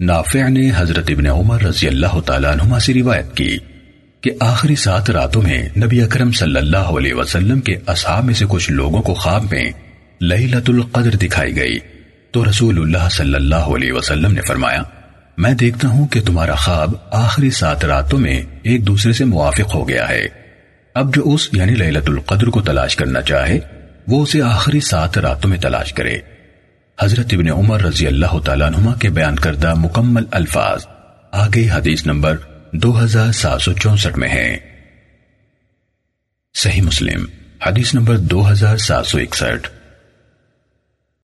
نافع نے حضرت ابن عمر رضی اللہ تعالیٰ عنہما سے روایت کی کہ آخری سات راتوں میں نبی اکرم صلی اللہ علیہ وسلم کے اصحاب میں سے کچھ لوگوں کو خواب میں لیلت القدر دکھائی گئی۔ تو رسول اللہ صلی اللہ علیہ وسلم نے فرمایا، میں دیکھتا ہوں کہ تمہارا خواب آخری سات راتوں میں ایک دوسرے سے موافق ہو گیا ہے۔ اب جو اس یعنی لیلت القدر کو تلاش کرنا چاہے، وہ اسے آخری سات راتوں میں تلاش کرے۔ حضرت ابن عمر رضی اللہ تعالیٰ نما کے بیان کردہ مکمل الفاظ آگے حدیث نمبر دو ہزار سات سو چونسٹھ میں ہے صحیح مسلم، حدیث نمبر دو ہزار سات سو اکسٹھ۔